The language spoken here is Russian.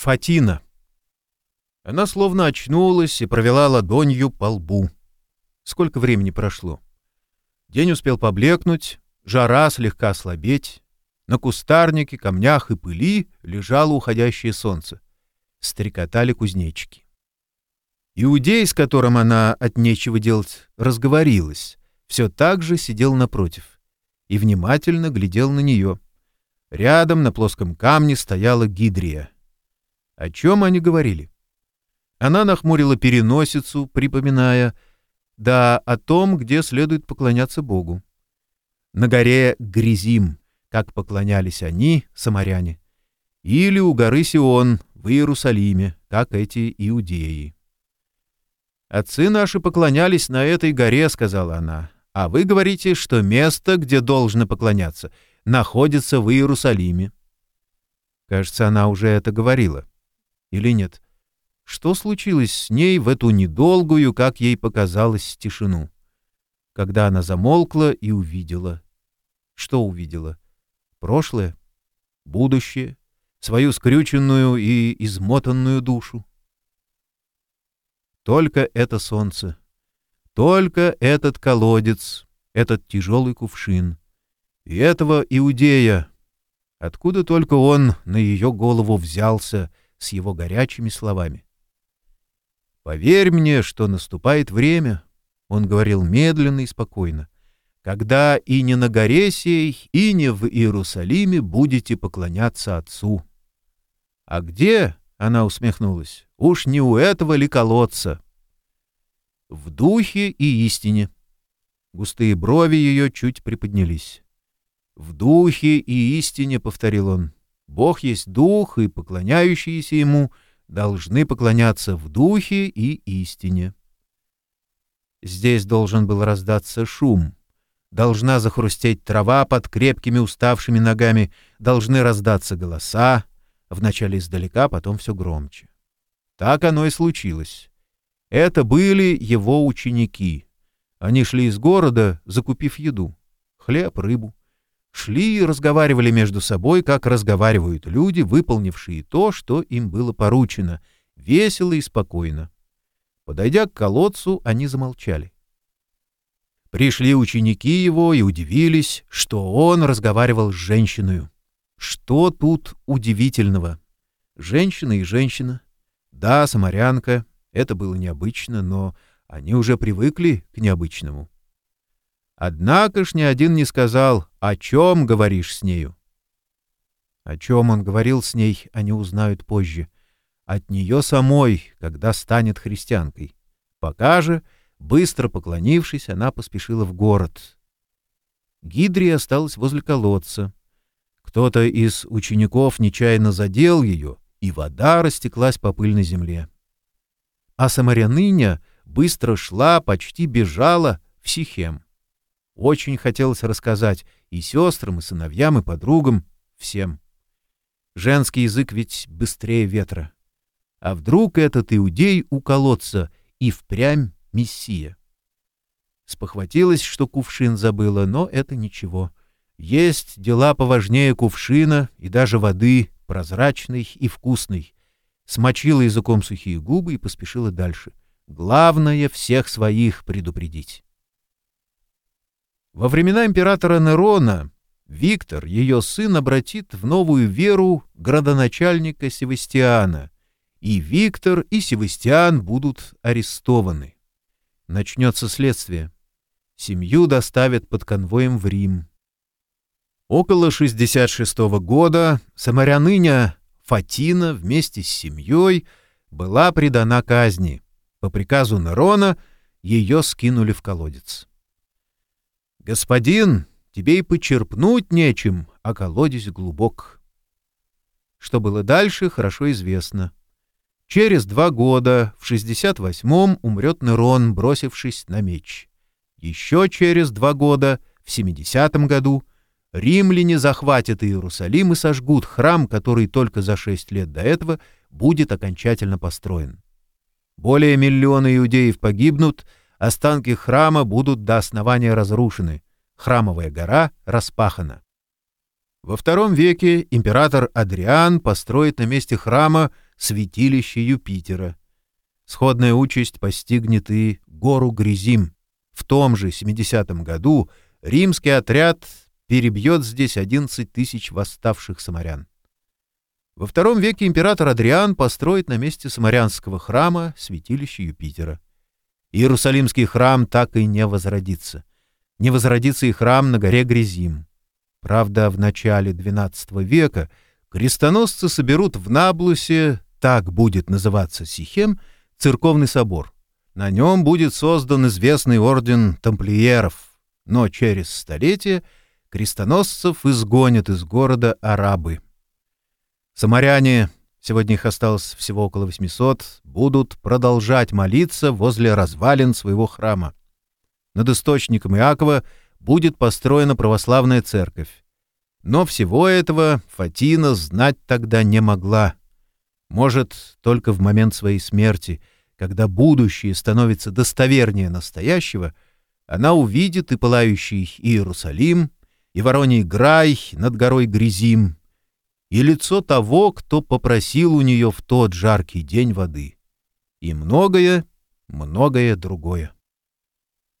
Фатина. Она словно очнулась и провела ладонью по лбу. Сколько времени прошло? День успел поблекнуть, жара слегка ослабеть. На кустарнике, камнях и пыли лежало уходящее солнце. Стрекотали кузнечики. Иудей, с которым она от нечего делать разговорилась, все так же сидел напротив и внимательно глядел на нее. Рядом на плоском камне стояла Гидрия — о чем они говорили? Она нахмурила переносицу, припоминая, да, о том, где следует поклоняться Богу. На горе Гризим, как поклонялись они, самаряне, или у горы Сион в Иерусалиме, как эти иудеи. «Отцы наши поклонялись на этой горе», — сказала она, — «а вы говорите, что место, где должно поклоняться, находится в Иерусалиме». Кажется, она уже это говорила или нет? Что случилось с ней в эту недолгую, как ей показалось, тишину? Когда она замолкла и увидела. Что увидела? Прошлое? Будущее? Свою скрюченную и измотанную душу? Только это солнце. Только этот колодец, этот тяжелый кувшин. И этого иудея. Откуда только он на ее голову взялся — с его горячими словами. «Поверь мне, что наступает время», — он говорил медленно и спокойно, «когда и не на горе сей, и не в Иерусалиме будете поклоняться Отцу». «А где?» — она усмехнулась. «Уж не у этого ли колодца?» «В духе и истине». Густые брови ее чуть приподнялись. «В духе и истине», — повторил он, Бог есть дух, и поклоняющиеся ему должны поклоняться в духе и истине. Здесь должен был раздаться шум. Должна захрустеть трава под крепкими уставшими ногами, должны раздаться голоса, вначале издалека, потом все громче. Так оно и случилось. Это были его ученики. Они шли из города, закупив еду — хлеб, рыбу шли и разговаривали между собой, как разговаривают люди, выполнившие то, что им было поручено, весело и спокойно. Подойдя к колодцу, они замолчали. Пришли ученики его и удивились, что он разговаривал с женщиной. Что тут удивительного? Женщина и женщина. Да, самарянка, это было необычно, но они уже привыкли к необычному. Однако ж ни один не сказал, о чем говоришь с нею. О чем он говорил с ней, они узнают позже. От нее самой, когда станет христианкой. Пока же, быстро поклонившись, она поспешила в город. Гидри осталась возле колодца. Кто-то из учеников нечаянно задел ее, и вода растеклась по пыльной земле. А самаряныня быстро шла, почти бежала в Сихем. Очень хотелось рассказать и сестрам, и сыновьям, и подругам, всем. Женский язык ведь быстрее ветра. А вдруг этот иудей у колодца и впрямь мессия? Спохватилась, что кувшин забыла, но это ничего. Есть дела поважнее кувшина и даже воды, прозрачной и вкусной. Смочила языком сухие губы и поспешила дальше. Главное — всех своих предупредить. Во времена императора Нерона Виктор, ее сын, обратит в новую веру градоначальника Севастиана, и Виктор и Севастиан будут арестованы. Начнется следствие. Семью доставят под конвоем в Рим. Около 66 -го года самаряныня Фатина вместе с семьей была предана казни. По приказу Нерона ее скинули в колодец. «Господин, тебе и почерпнуть нечем, а колодец глубок». Что было дальше, хорошо известно. Через два года, в 68-м, умрет Нерон, бросившись на меч. Еще через два года, в 70-м году, римляне захватят Иерусалим и сожгут храм, который только за шесть лет до этого будет окончательно построен. Более миллиона иудеев погибнут — Останки храма будут до основания разрушены, храмовая гора распахана. Во втором веке император Адриан построит на месте храма святилище Юпитера. Сходная участь постигнет и гору Гризим. В том же 70-м году римский отряд перебьет здесь 11 тысяч восставших самарян. Во втором веке император Адриан построит на месте самарянского храма святилище Юпитера. Иерусалимский храм так и не возродится. Не возродится и храм на горе Гризим. Правда, в начале XII века крестоносцы соберут в Наблусе, так будет называться Сихем, церковный собор. На нем будет создан известный орден тамплиеров, но через столетие крестоносцев изгонят из города арабы. Самаряне, сегодня их осталось всего около 800, будут продолжать молиться возле развалин своего храма. Над источником Иакова будет построена православная церковь. Но всего этого Фатина знать тогда не могла. Может, только в момент своей смерти, когда будущее становится достовернее настоящего, она увидит и пылающий Иерусалим, и вороний Грай над горой Грязим, и лицо того, кто попросил у нее в тот жаркий день воды, и многое, многое другое.